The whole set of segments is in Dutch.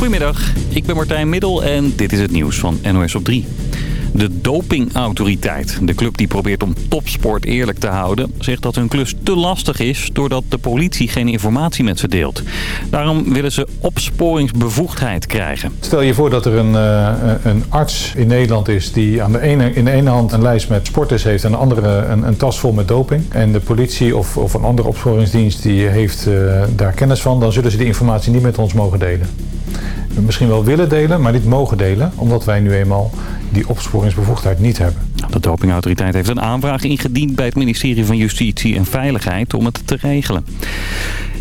Goedemiddag, ik ben Martijn Middel en dit is het nieuws van NOS op 3. De dopingautoriteit, de club die probeert om topsport eerlijk te houden... zegt dat hun klus te lastig is doordat de politie geen informatie met ze deelt. Daarom willen ze opsporingsbevoegdheid krijgen. Stel je voor dat er een, uh, een arts in Nederland is die aan de ene, in de ene hand een lijst met sporters heeft... en de andere een, een tas vol met doping. En de politie of, of een andere opsporingsdienst die heeft uh, daar kennis van... dan zullen ze die informatie niet met ons mogen delen misschien wel willen delen, maar niet mogen delen. Omdat wij nu eenmaal die opsporingsbevoegdheid niet hebben. De dopingautoriteit heeft een aanvraag ingediend bij het ministerie van Justitie en Veiligheid om het te regelen.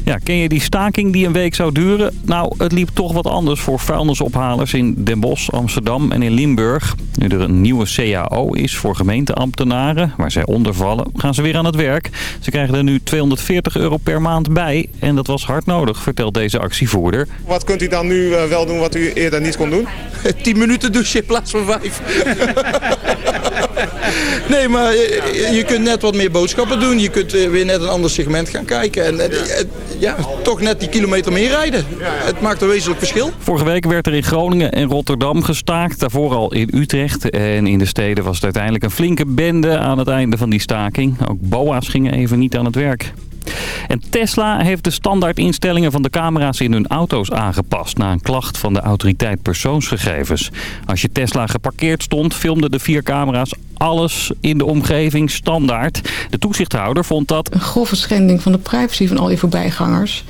Ja, ken je die staking die een week zou duren? Nou, het liep toch wat anders voor vuilnisophalers in Den Bosch, Amsterdam en in Limburg. Nu er een nieuwe CAO is voor gemeenteambtenaren, waar zij onder vallen, gaan ze weer aan het werk. Ze krijgen er nu 240 euro per maand bij en dat was hard nodig, vertelt deze actievoerder. Wat kunt u dan nu wel doen wat u eerder niet kon doen? 10 minuten douchen in plaats van 5. nee, maar je, je, kunt net wat meer boodschappen doen. Je kunt weer net een ander segment gaan kijken. En ja, toch net die kilometer meer rijden. Het maakt een wezenlijk verschil. Vorige week werd er in Groningen en Rotterdam gestaakt. Daarvoor al in Utrecht. En in de steden was het uiteindelijk een flinke bende aan het einde van die staking. Ook boa's gingen even niet aan het werk. En Tesla heeft de standaardinstellingen van de camera's in hun auto's aangepast... na een klacht van de autoriteit persoonsgegevens. Als je Tesla geparkeerd stond, filmden de vier camera's alles in de omgeving standaard. De toezichthouder vond dat... Een grove schending van de privacy van al die voorbijgangers...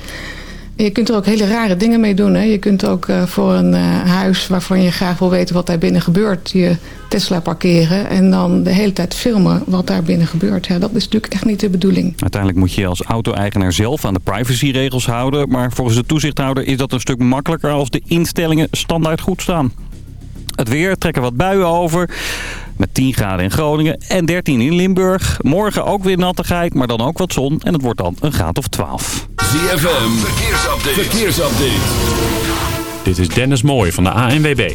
Je kunt er ook hele rare dingen mee doen. Hè? Je kunt ook uh, voor een uh, huis waarvan je graag wil weten wat daar binnen gebeurt... je Tesla parkeren en dan de hele tijd filmen wat daar binnen gebeurt. Dat is natuurlijk echt niet de bedoeling. Uiteindelijk moet je als auto-eigenaar zelf aan de privacyregels houden. Maar volgens de toezichthouder is dat een stuk makkelijker als de instellingen standaard goed staan. Het weer trekken wat buien over. Met 10 graden in Groningen en 13 in Limburg. Morgen ook weer nattigheid, maar dan ook wat zon. En het wordt dan een graad of 12. ZFM, verkeersupdate. verkeersupdate. Dit is Dennis Mooij van de ANWB.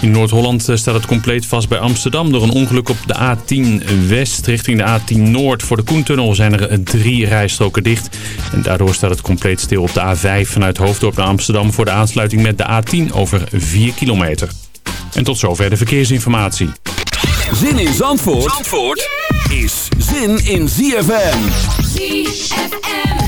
In Noord-Holland staat het compleet vast bij Amsterdam. Door een ongeluk op de A10 West richting de A10 Noord. Voor de Koentunnel zijn er drie rijstroken dicht. En daardoor staat het compleet stil op de A5 vanuit Hoofddorp naar Amsterdam... voor de aansluiting met de A10 over 4 kilometer. En tot zover de verkeersinformatie. Zin in Zandvoort, Zandvoort is zin in ZFM. ZFM.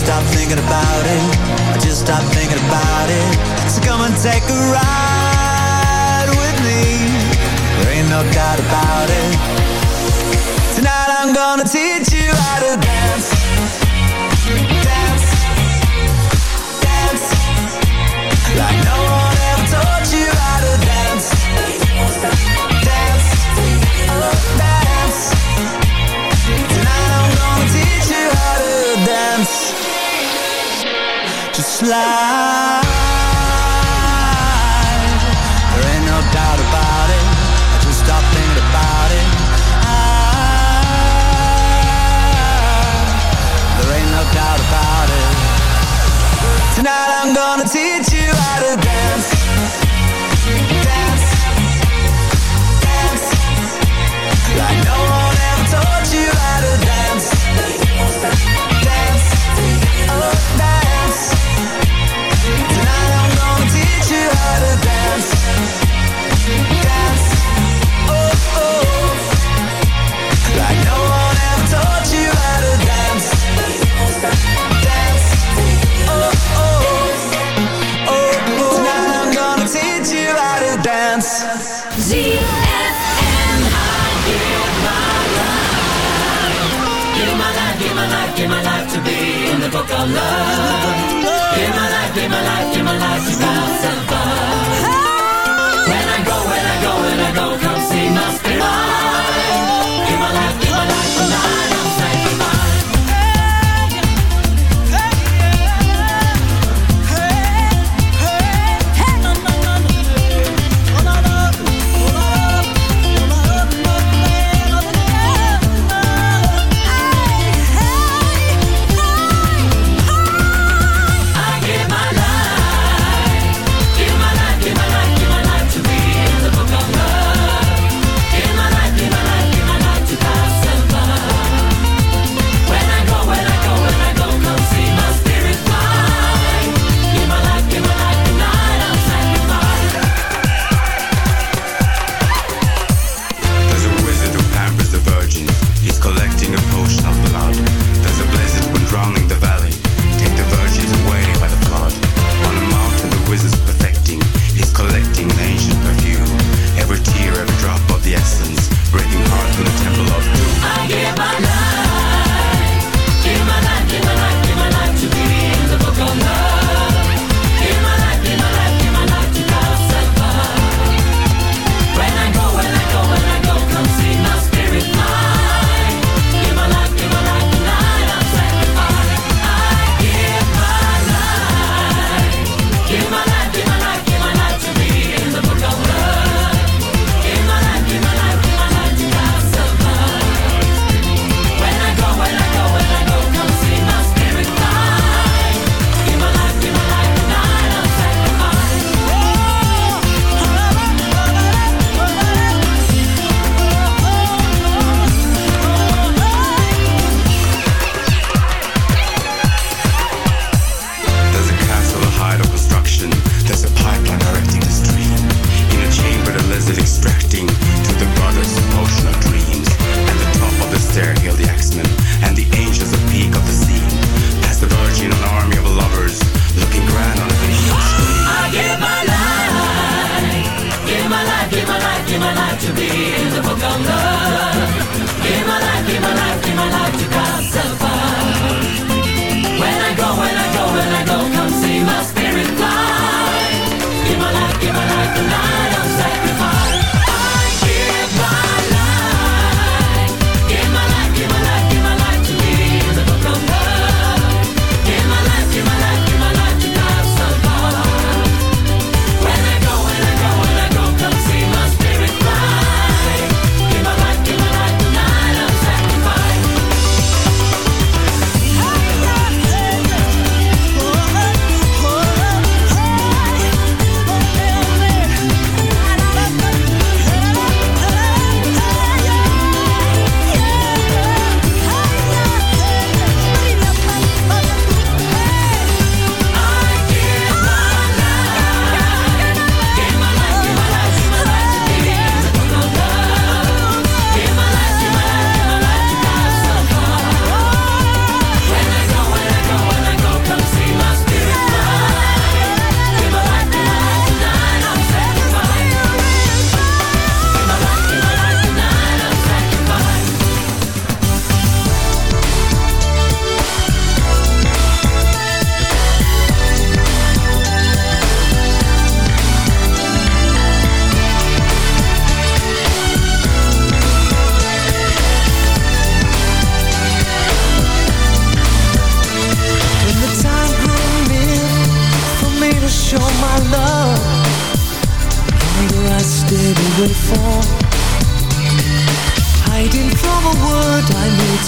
stop thinking about it. I just stop thinking about it. So come and take a ride with me. There ain't no doubt about it. Tonight I'm gonna teach alive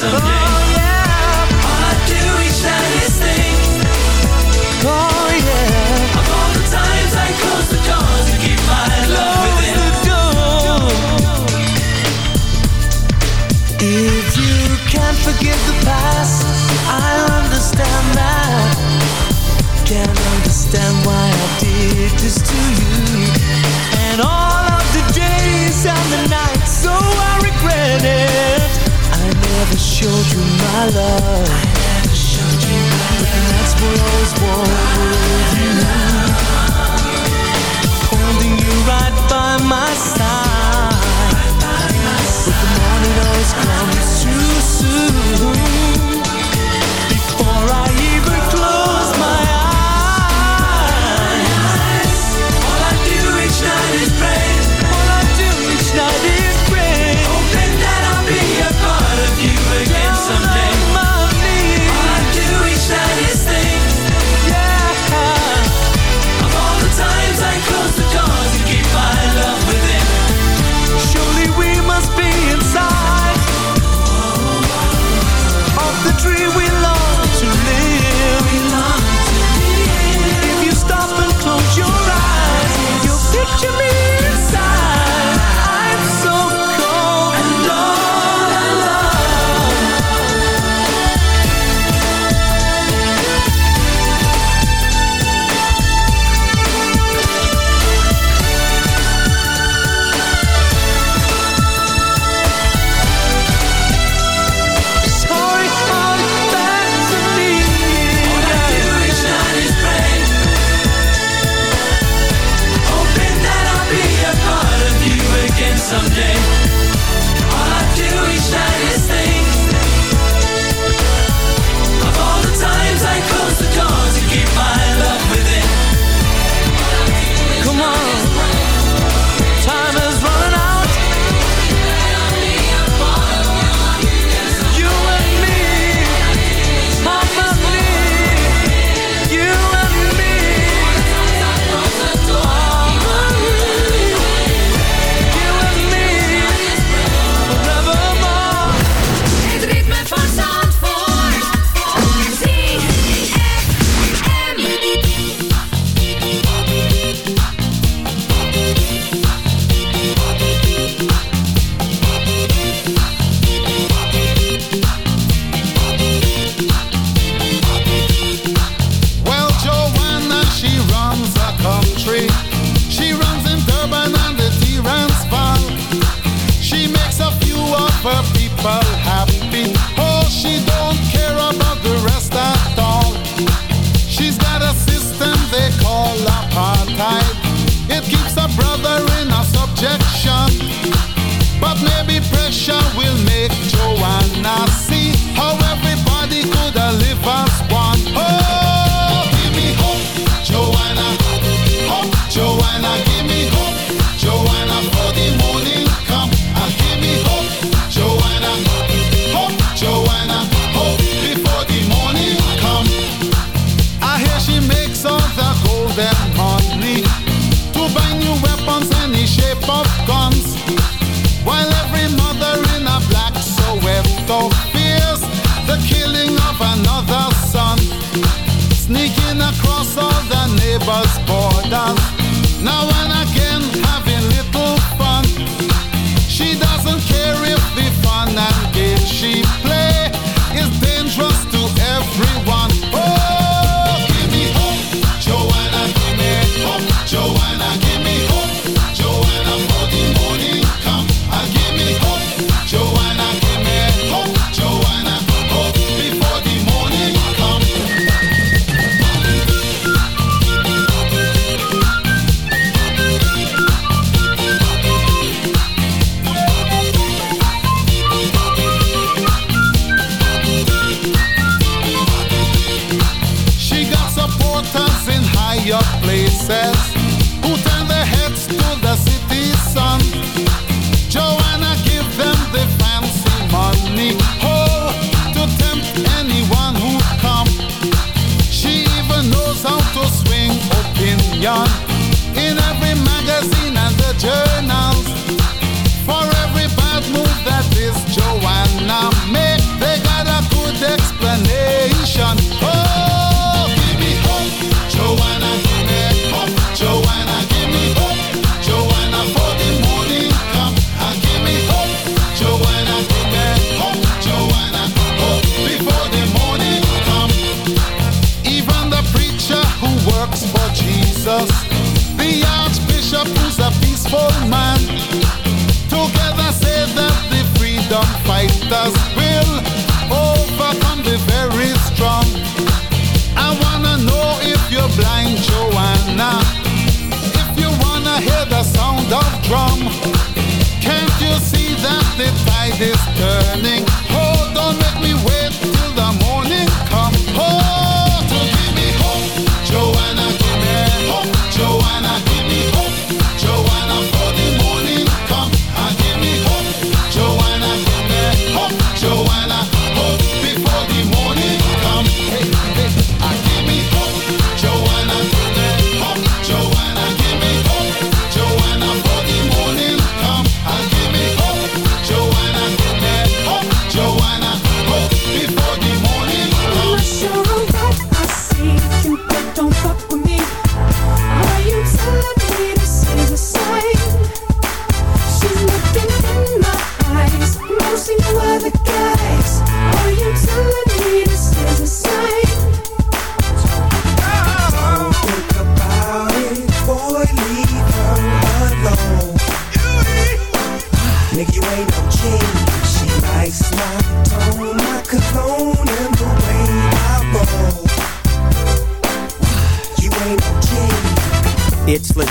someday. Oh, yeah. All I do each night is think. Oh, yeah. Of all the times I close the doors to keep my love within. the door. If you can't forgive the past, I understand that. Can't understand why I did this to you. And all of the days and the nights, so I regret it. I showed you my love. I never showed you my but the nights were always warm with you. Holding you right by my side. But the morning always comes too soon.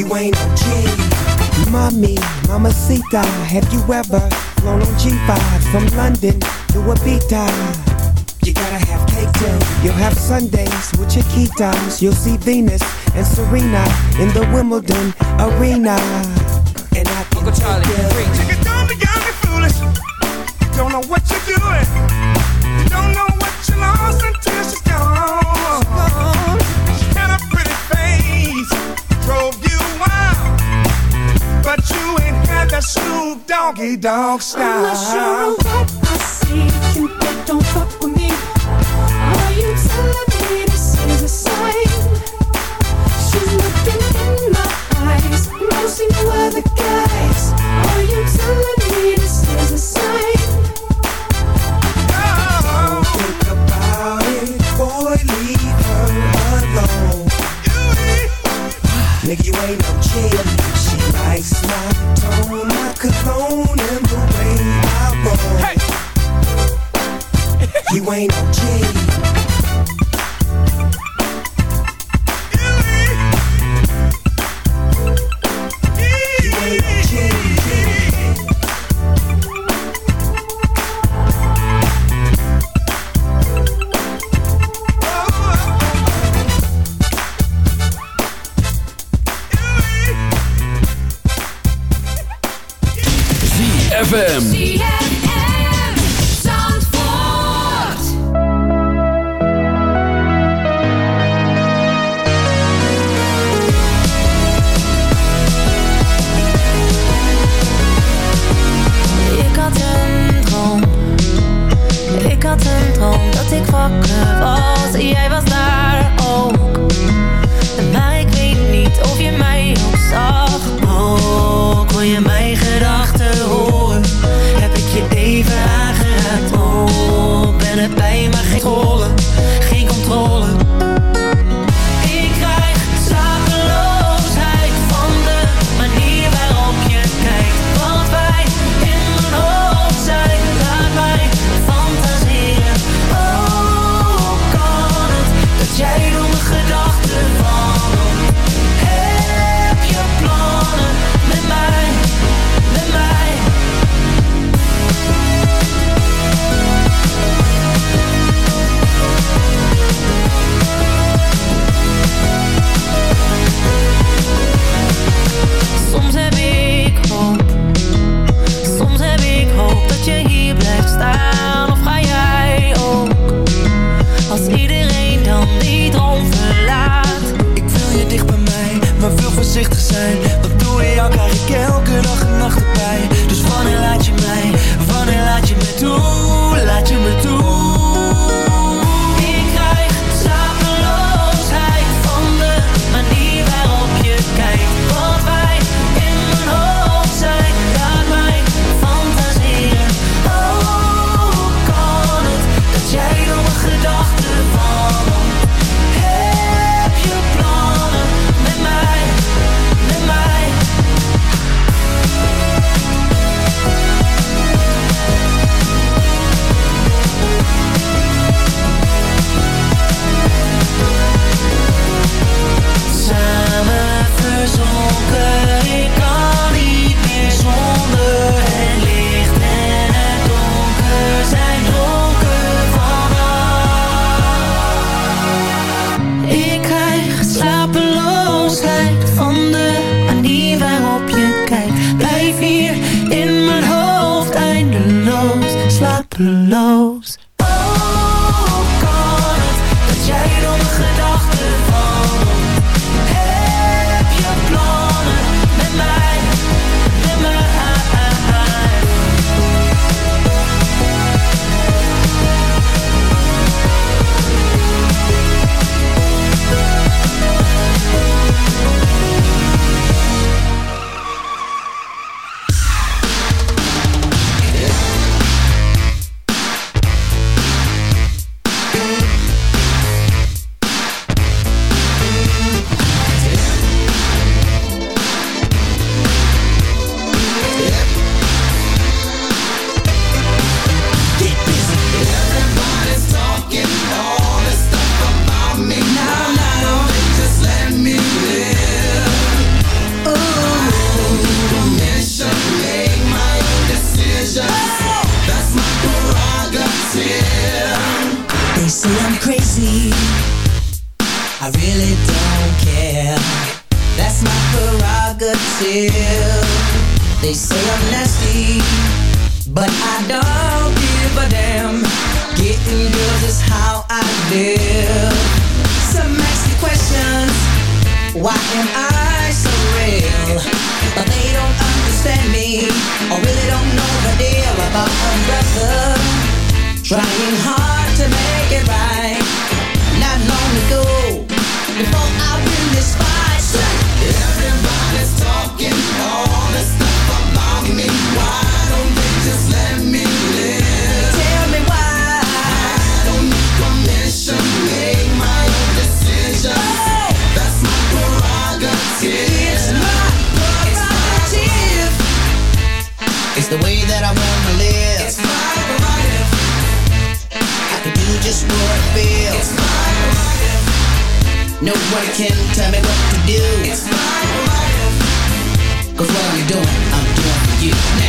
You ain't no G. Mommy, mamacita, have you ever flown on G5 from London to Ibiza? You gotta have cake too. You'll have Sundays with your key times. You'll see Venus and Serena in the Wimbledon arena. And I can Uncle Charlie, take you. preach. You don't be young and foolish. You don't know what Doggy Dogg I'm not sure of what I see. Cupid, don't fuck with me. Are you telling me this is a sign? She's looking in my eyes. Mostly no other guys. Are you telling me this is a sign? Oh, Think about it, boy, leave her alone. Nigga, you ain't no G. brother, trying hard to make it right. Not long ago, before you.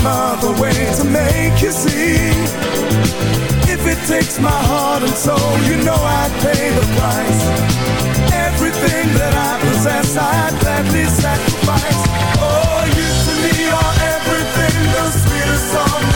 some other way to make you see. If it takes my heart and soul, you know I'd pay the price. Everything that I possess, I'd gladly sacrifice. Oh, you to me are everything, the sweetest song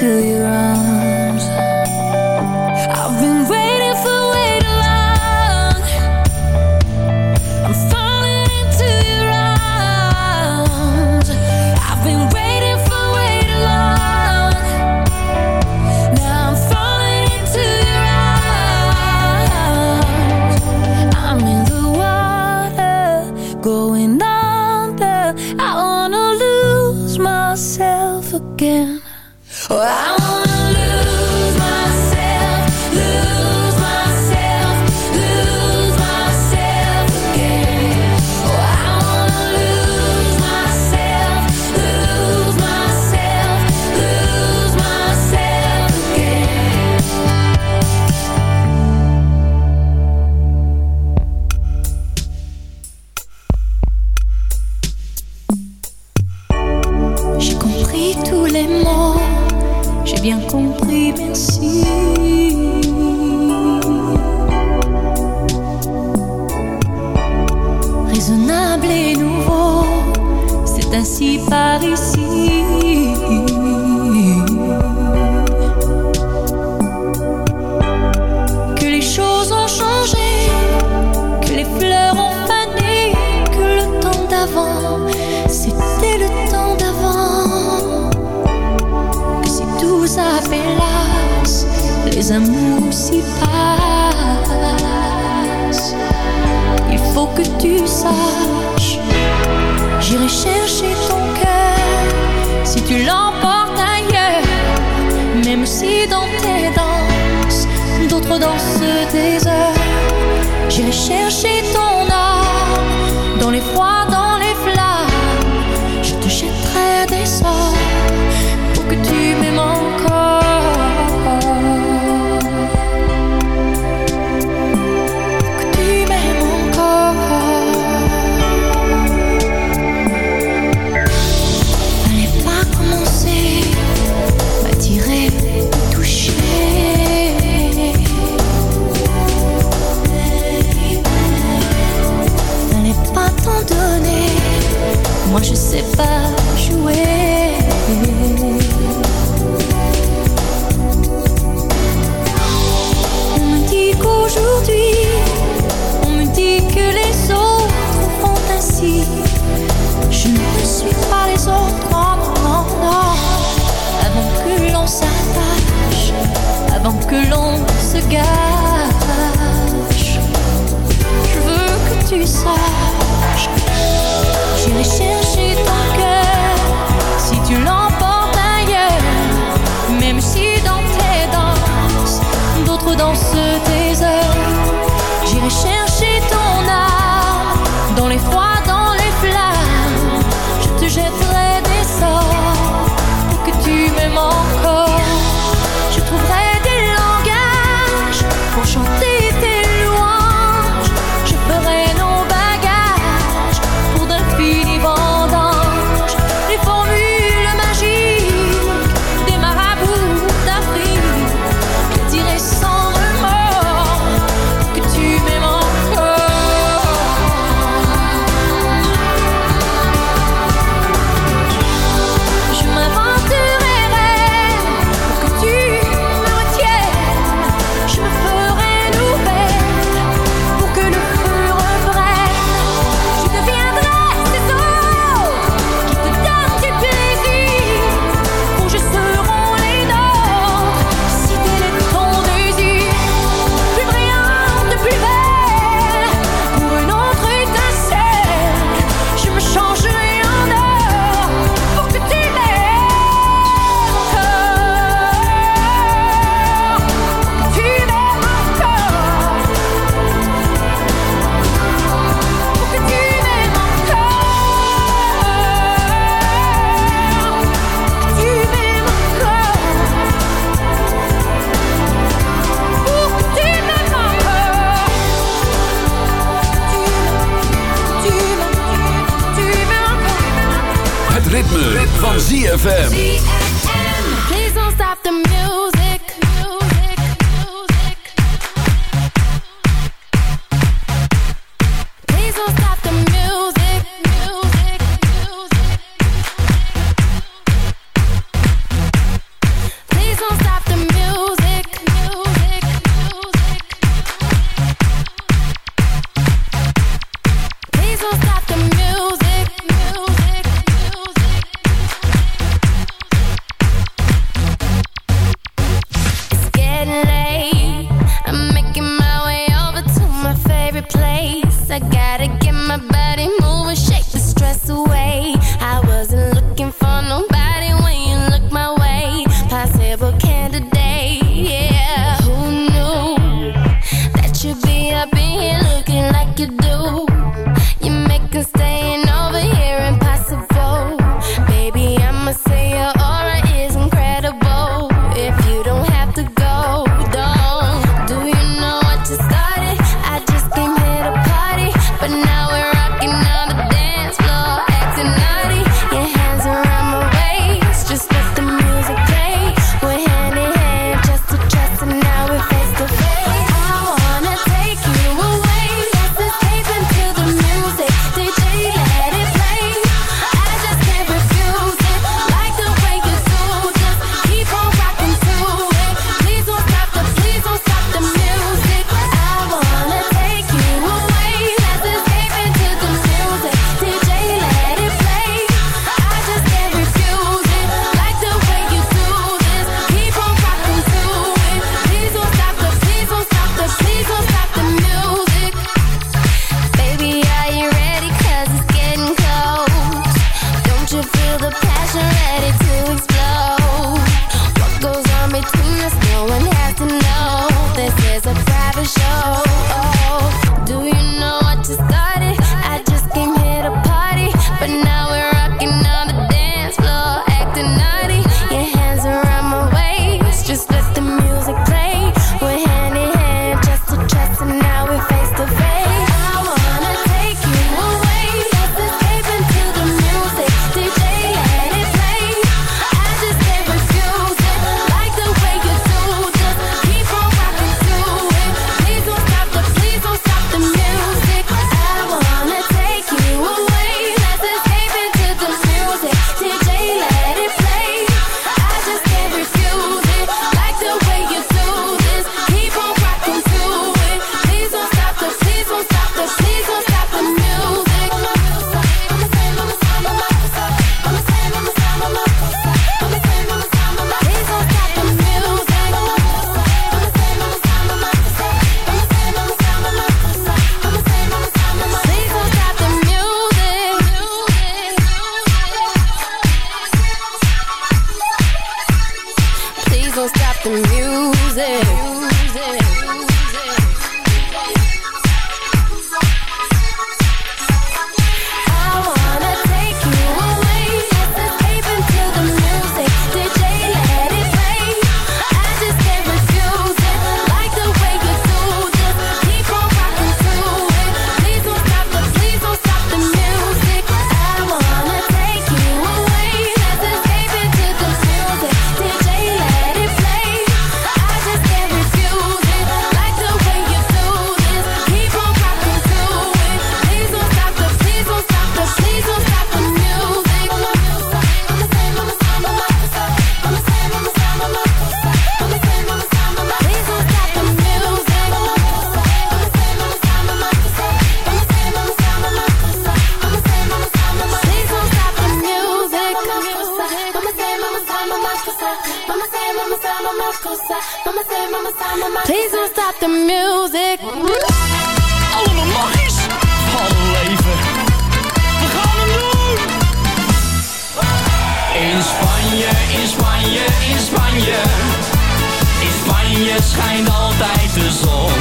To you. aussi dans tes danses, d'autres dansent des heures. J'irai we've got Spanje schijnt altijd de zon.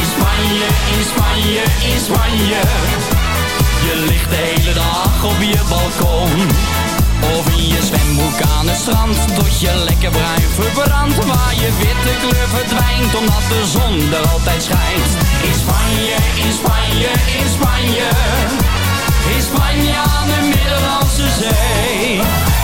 In Spanje, in Spanje, in Spanje. Je ligt de hele dag op je balkon. Of in je zwembroek aan het strand Tot je lekker bruin verbrandt Waar je witte kleur verdwijnt Omdat de zon er altijd schijnt In Spanje, in Spanje, in Spanje In Spanje aan de Middellandse Zee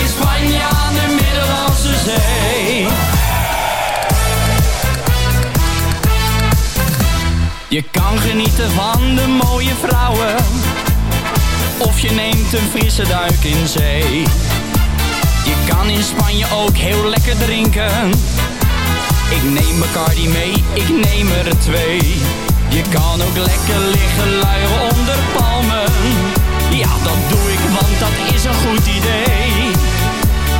In Spanje aan de Middellandse Zee. Je kan genieten van de mooie vrouwen Of je neemt een frisse duik in zee. Je kan in Spanje ook heel lekker drinken. Ik neem Bacardi mee, ik neem er twee. Je kan ook lekker liggen luieren onder palmen. Ja, dat doe ik, want dat is een goed idee